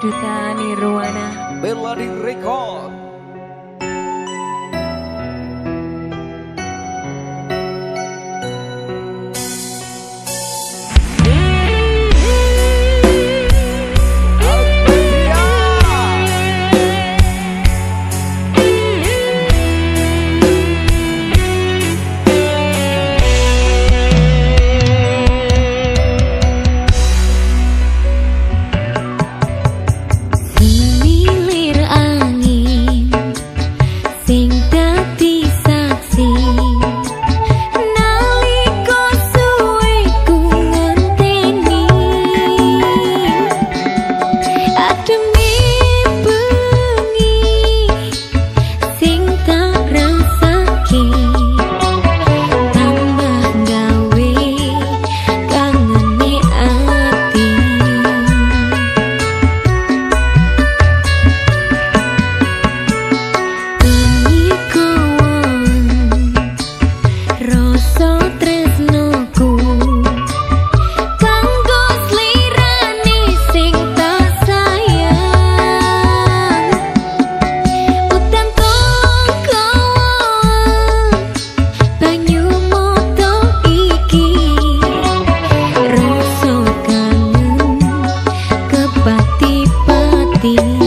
Duta Nirwana. Melody Record Di